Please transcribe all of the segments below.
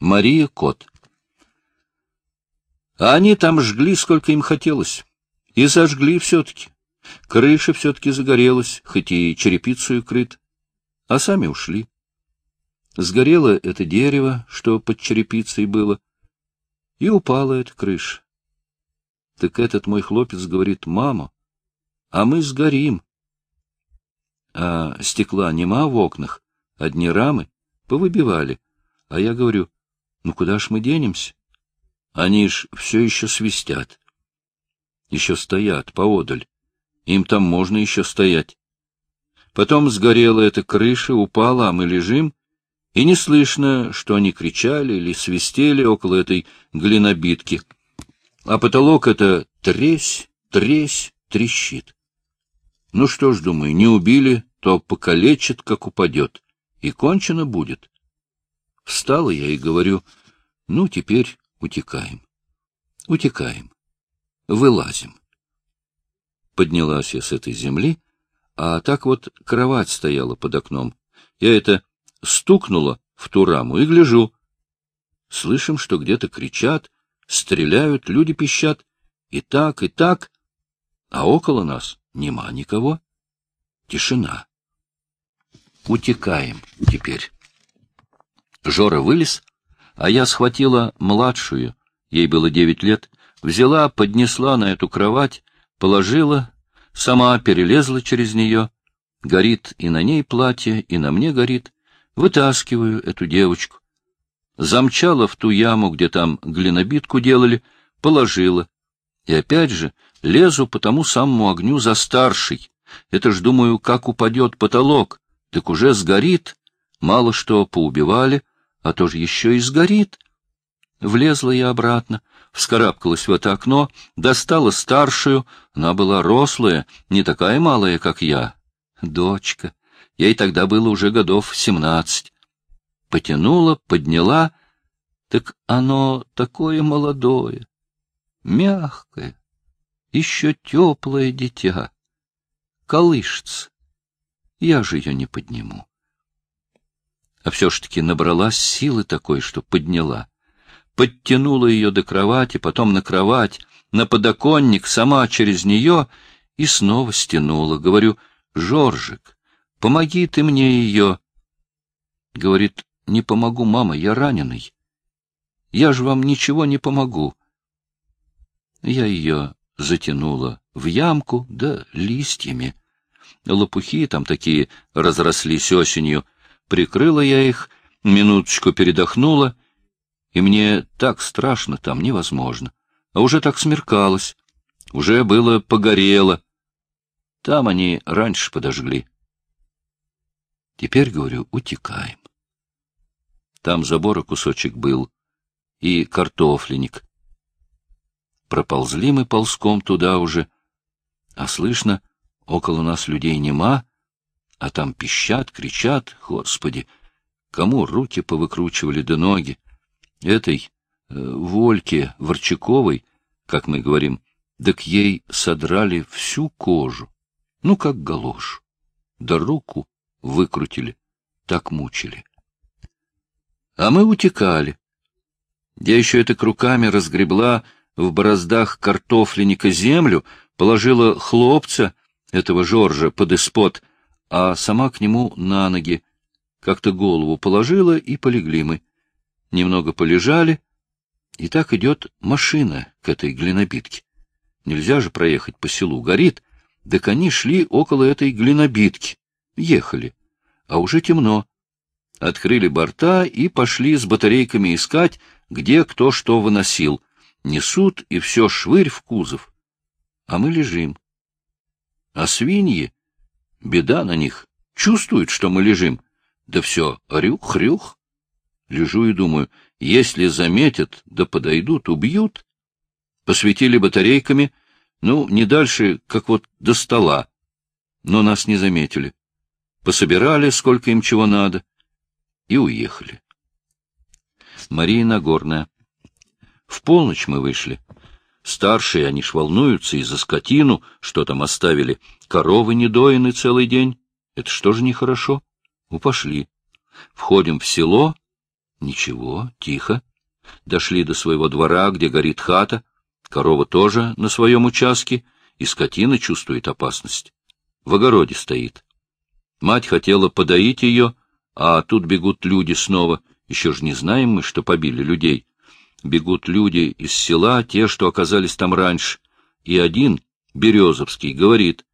Мария Кот. А они там жгли, сколько им хотелось. И зажгли все-таки. Крыша все-таки загорелась, хоть и черепицей крыт. А сами ушли. Сгорело это дерево, что под черепицей было, и упала эта крыша. Так этот мой хлопец говорит, мама, а мы сгорим. А стекла нема в окнах, одни рамы повыбивали. А я говорю, ну куда ж мы денемся? Они ж все еще свистят. Еще стоят поодаль. Им там можно еще стоять. Потом сгорела эта крыша, упала, а мы лежим, и не слышно, что они кричали или свистели около этой глинобитки. А потолок это тресь, тресь, трещит. Ну что ж, думаю, не убили, то покалечит, как упадет, и кончено будет. Встала я и говорю, ну, теперь утекаем. Утекаем. Вылазим. Поднялась я с этой земли, а так вот кровать стояла под окном. Я это стукнула в ту раму и гляжу. Слышим, что где-то кричат, стреляют, люди пищат. И так, и так. А около нас нема никого. Тишина. Утекаем теперь. Жора вылез, а я схватила младшую, ей было девять лет, взяла, поднесла на эту кровать, положила, сама перелезла через нее. Горит и на ней платье, и на мне горит. Вытаскиваю эту девочку. Замчала в ту яму, где там глинобитку делали, положила. И опять же лезу по тому самому огню за старшей. Это ж, думаю, как упадет потолок, так уже сгорит. Мало что поубивали, а то же еще и сгорит. Влезла я обратно, вскарабкалась в это окно, достала старшую, она была рослая, не такая малая, как я. Дочка. Ей тогда было уже годов семнадцать. Потянула, подняла, так оно такое молодое, мягкое, еще теплое дитя. Колышется. Я же ее не подниму. А все ж таки набралась силы такой, что подняла. Подтянула ее до кровати, потом на кровать, на подоконник, сама через нее и снова стянула. Говорю, Жоржик, Помоги ты мне ее. Говорит, не помогу, мама, я раненый. Я же вам ничего не помогу. Я ее затянула в ямку, да листьями. Лопухи там такие разрослись осенью. Прикрыла я их, минуточку передохнула, и мне так страшно там невозможно. А уже так смеркалось, уже было погорело. Там они раньше подожгли. Теперь, говорю, утекаем. Там забора кусочек был и картофленник. Проползли мы ползком туда уже, а слышно, около нас людей нема, а там пищат, кричат, господи, кому руки повыкручивали до да ноги. Этой э, Вольке Ворчаковой, как мы говорим, так ей содрали всю кожу, ну, как галош, да руку выкрутили, так мучили. А мы утекали. Я еще это руками разгребла в бороздах картофленника землю, положила хлопца, этого Жоржа, под испод, а сама к нему на ноги, как-то голову положила, и полегли мы. Немного полежали, и так идет машина к этой глинобитке. Нельзя же проехать по селу, горит. Так они шли около этой глинобитки. Ехали. А уже темно. Открыли борта и пошли с батарейками искать, где кто что выносил. Несут, и все швырь в кузов. А мы лежим. А свиньи, беда на них, чувствуют, что мы лежим. Да все, рюх-рюх. Лежу и думаю, если заметят, да подойдут, убьют. Посветили батарейками, ну, не дальше, как вот до стола. Но нас не заметили пособирали, сколько им чего надо, и уехали. Мария Нагорная. В полночь мы вышли. Старшие, они ж волнуются и за скотину, что там оставили. Коровы недоены целый день. Это что же нехорошо? Ну, пошли. Входим в село, Ничего, тихо. Дошли до своего двора, где горит хата. Корова тоже на своем участке, и скотина чувствует опасность. В огороде стоит. Мать хотела подоить ее, а тут бегут люди снова. Еще же не знаем мы, что побили людей. Бегут люди из села, те, что оказались там раньше. И один, Березовский, говорит,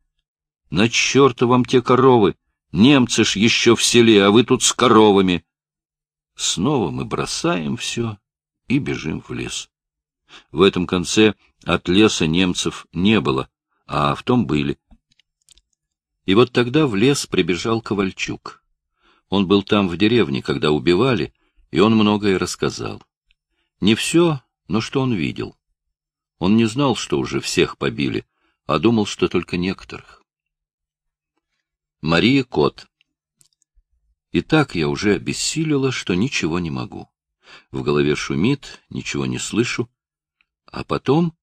«На черта вам те коровы! Немцы ж еще в селе, а вы тут с коровами!» Снова мы бросаем все и бежим в лес. В этом конце от леса немцев не было, а в том были. И вот тогда в лес прибежал Ковальчук. Он был там в деревне, когда убивали, и он многое рассказал. Не все, но что он видел. Он не знал, что уже всех побили, а думал, что только некоторых. Мария Кот И так я уже обессилила, что ничего не могу. В голове шумит, ничего не слышу, а потом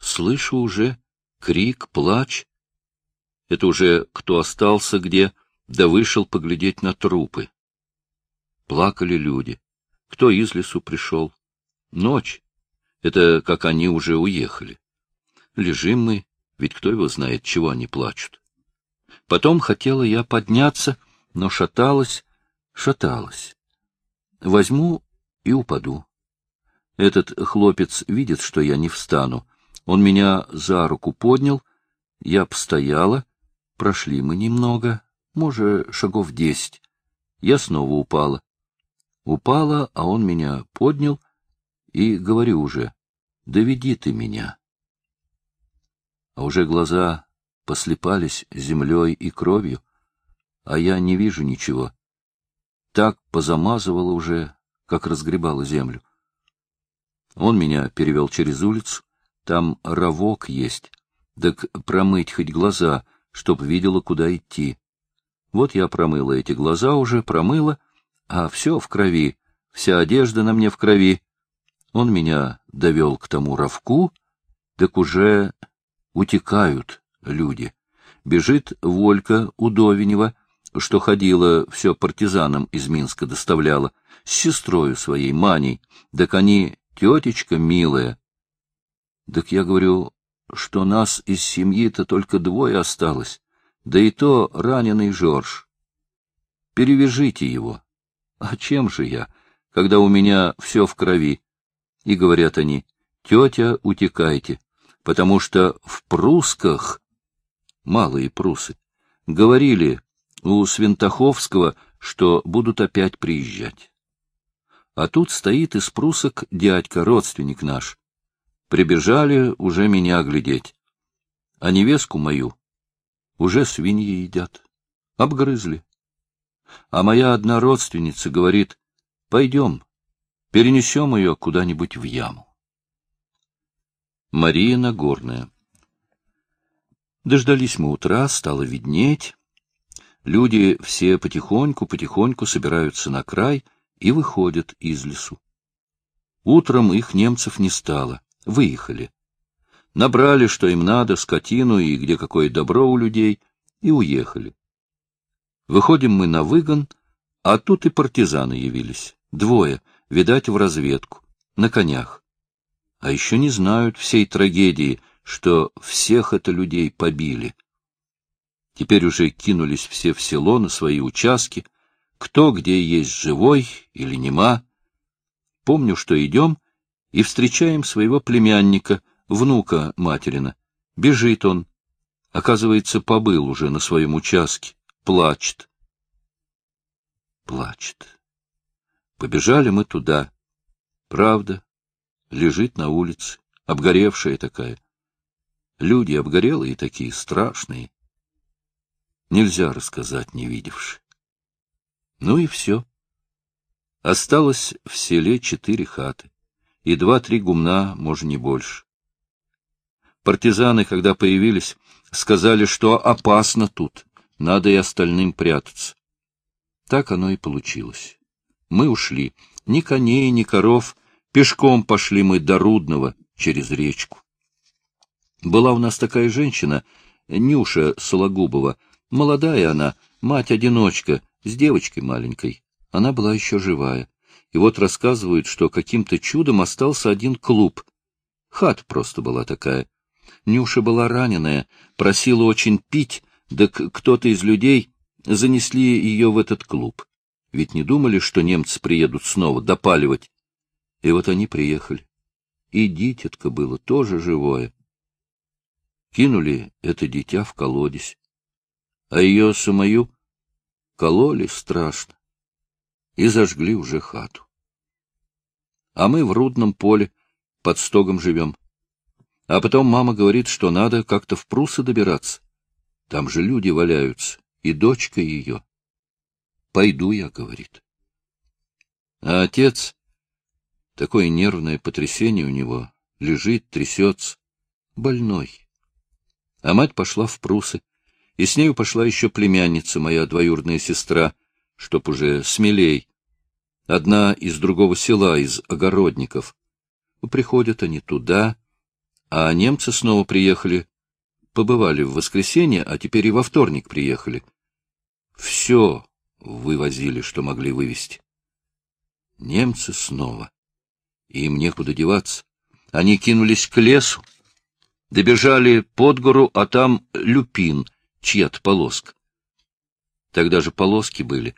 слышу уже крик, плач. Это уже кто остался где, да вышел поглядеть на трупы. Плакали люди. Кто из лесу пришел? Ночь. Это как они уже уехали. Лежим мы, ведь кто его знает, чего они плачут. Потом хотела я подняться, но шаталась, шаталась. Возьму и упаду. Этот хлопец видит, что я не встану. Он меня за руку поднял, я постояла, прошли мы немного, может, шагов десять. Я снова упала. Упала, а он меня поднял, и говорю уже, доведи ты меня. А уже глаза послепались землей и кровью, а я не вижу ничего. Так позамазывала уже, как разгребала землю. Он меня перевел через улицу, там ровок есть, так промыть хоть глаза, чтоб видела, куда идти. Вот я промыла эти глаза уже, промыла, а все в крови, вся одежда на мне в крови. Он меня довел к тому ровку, так уже утекают люди. Бежит Волька Удовенева, что ходила, все партизанам из Минска доставляла, с сестрою своей, Маней, так они, тетечка милая. Так я говорю, что нас из семьи-то только двое осталось, да и то раненый Жорж. Перевяжите его. А чем же я, когда у меня все в крови? И говорят они, тетя, утекайте, потому что в прусках, малые прусы, говорили у Свинтаховского, что будут опять приезжать. А тут стоит из прусок дядька, родственник наш. Прибежали уже меня глядеть. А невестку мою уже свиньи едят. Обгрызли. А моя одна родственница говорит, пойдем, перенесем ее куда-нибудь в яму. Мария Нагорная Дождались мы утра, стало виднеть. Люди все потихоньку-потихоньку собираются на край и выходят из лесу. Утром их немцев не стало, выехали. Набрали, что им надо, скотину и где какое добро у людей, и уехали. Выходим мы на выгон, а тут и партизаны явились. Двое, видать, в разведку, на конях. А еще не знают всей трагедии, что всех это людей побили. Теперь уже кинулись все в село на свои участки, кто где есть живой или нема. Помню, что идем и встречаем своего племянника, внука материна. Бежит он. Оказывается, побыл уже на своем участке плачет. Плачет. Побежали мы туда. Правда, лежит на улице, обгоревшая такая. Люди обгорелые такие, страшные. Нельзя рассказать, не видевши. Ну и все. Осталось в селе четыре хаты и два-три гумна, может, не больше. Партизаны, когда появились, сказали, что опасно тут, надо и остальным прятаться. Так оно и получилось. Мы ушли. Ни коней, ни коров. Пешком пошли мы до Рудного через речку. Была у нас такая женщина, Нюша Сологубова. Молодая она, мать-одиночка, с девочкой маленькой. Она была еще живая. И вот рассказывают, что каким-то чудом остался один клуб. Хат просто была такая. Нюша была раненая, просила очень пить, да кто-то из людей занесли ее в этот клуб. Ведь не думали, что немцы приедут снова допаливать. И вот они приехали. И дитятко было тоже живое. Кинули это дитя в колодец. А ее самую кололи страшно. И зажгли уже хату. А мы в рудном поле под стогом живем. А потом мама говорит, что надо как-то в прусы добираться. Там же люди валяются, и дочка ее. Пойду я, говорит. А отец, такое нервное потрясение у него, лежит, трясется, больной. А мать пошла в прусы, и с нею пошла еще племянница, моя двоюродная сестра, чтоб уже смелей. Одна из другого села, из огородников. Приходят они туда, а немцы снова приехали. Побывали в воскресенье, а теперь и во вторник приехали. Все вывозили, что могли вывезти. Немцы снова. Им некуда деваться. Они кинулись к лесу, добежали под гору, а там люпин, чья-то полоска. Тогда же полоски были.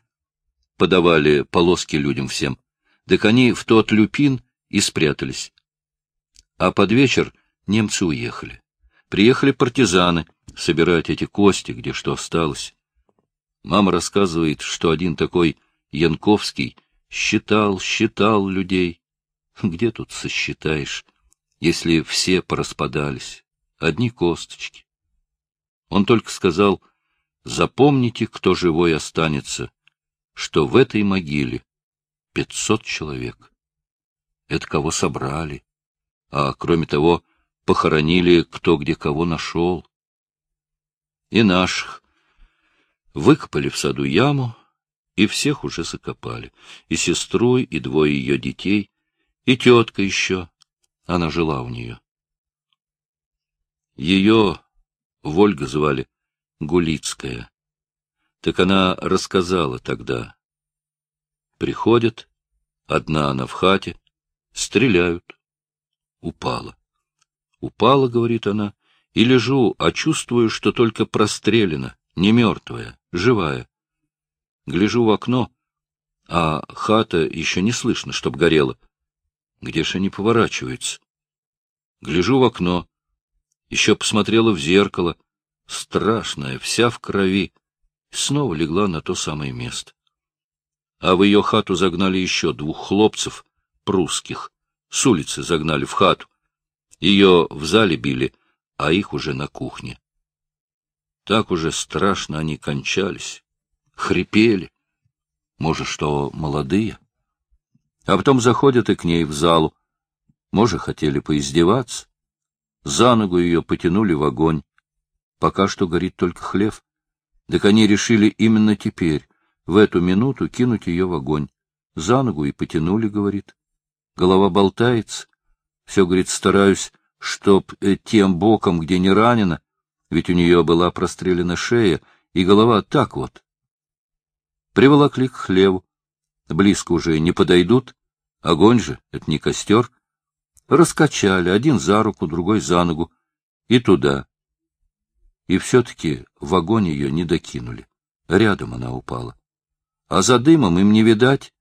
Подавали полоски людям всем. Так они в тот люпин и спрятались. А под вечер немцы уехали. Приехали партизаны собирать эти кости, где что осталось. Мама рассказывает, что один такой Янковский считал, считал людей. Где тут сосчитаешь, если все пораспадались, одни косточки? Он только сказал, запомните, кто живой останется, что в этой могиле пятьсот человек. Это кого собрали, а кроме того похоронили кто где кого нашел. И наших выкопали в саду яму, и всех уже закопали, и сестру, и двое ее детей, и тетка еще, она жила у нее. Ее Вольга звали Гулицкая. Так она рассказала тогда. Приходят, одна она в хате, стреляют. Упала. Упала, говорит она, и лежу, а чувствую, что только прострелена, не мертвая, живая. Гляжу в окно, а хата еще не слышно, чтоб горела. Где ж они поворачиваются? Гляжу в окно, еще посмотрела в зеркало, страшная, вся в крови, снова легла на то самое место. А в ее хату загнали еще двух хлопцев, прусских, с улицы загнали в хату. Ее в зале били, а их уже на кухне. Так уже страшно они кончались, хрипели. Может, что молодые? А потом заходят и к ней в залу. Может, хотели поиздеваться. За ногу ее потянули в огонь. Пока что горит только хлев. Так они решили именно теперь, в эту минуту, кинуть ее в огонь. За ногу и потянули, говорит. Голова болтается. Все, говорит, стараюсь, чтоб э, тем боком, где не ранено, ведь у нее была прострелена шея, и голова так вот. Приволокли к хлеву. Близко уже не подойдут. Огонь же — это не костер. Раскачали, один за руку, другой за ногу, и туда. И все-таки в огонь ее не докинули. Рядом она упала. А за дымом им не видать.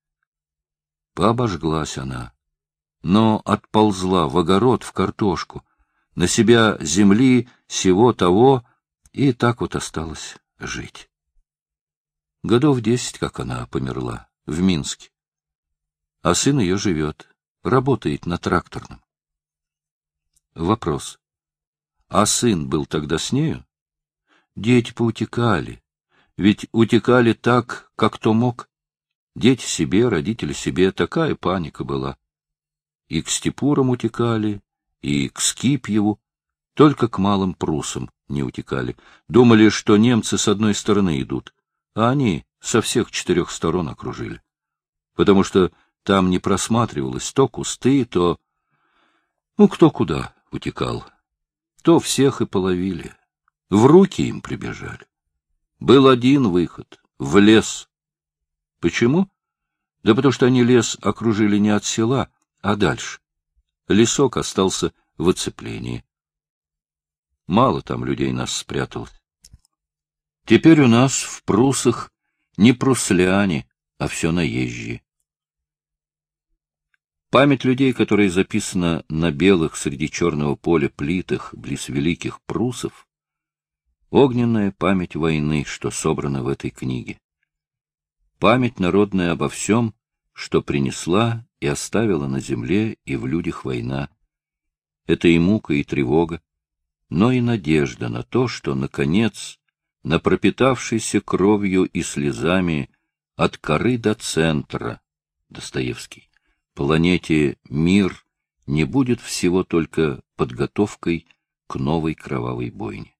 Пообожглась она, но отползла в огород, в картошку, на себя земли, всего того, и так вот осталось жить. Годов десять, как она померла, в Минске. А сын ее живет, работает на тракторном. Вопрос. А сын был тогда с нею? Дети поутекали. Ведь утекали так, как кто мог. Дети себе, родители себе, такая паника была. И к Степурам утекали, и к Скипьеву, только к малым прусам не утекали. Думали, что немцы с одной стороны идут, а они со всех четырех сторон окружили. Потому что там не просматривалось то кусты, то... Ну, кто куда утекал. То всех и половили. В руки им прибежали. Был один выход — в лес. Почему? Да потому что они лес окружили не от села, а дальше. Лесок остался в оцеплении. Мало там людей нас спряталось. Теперь у нас в прусах не прусляне, а все наезжие. Память людей, которая записана на белых среди черного поля плитах близ великих прусов, огненная память войны, что собрана в этой книге. Память народная обо всем, что принесла и оставила на земле и в людях война. Это и мука, и тревога, но и надежда на то, что, наконец, на пропитавшейся кровью и слезами от коры до центра, Достоевский, планете мир не будет всего только подготовкой к новой кровавой бойне.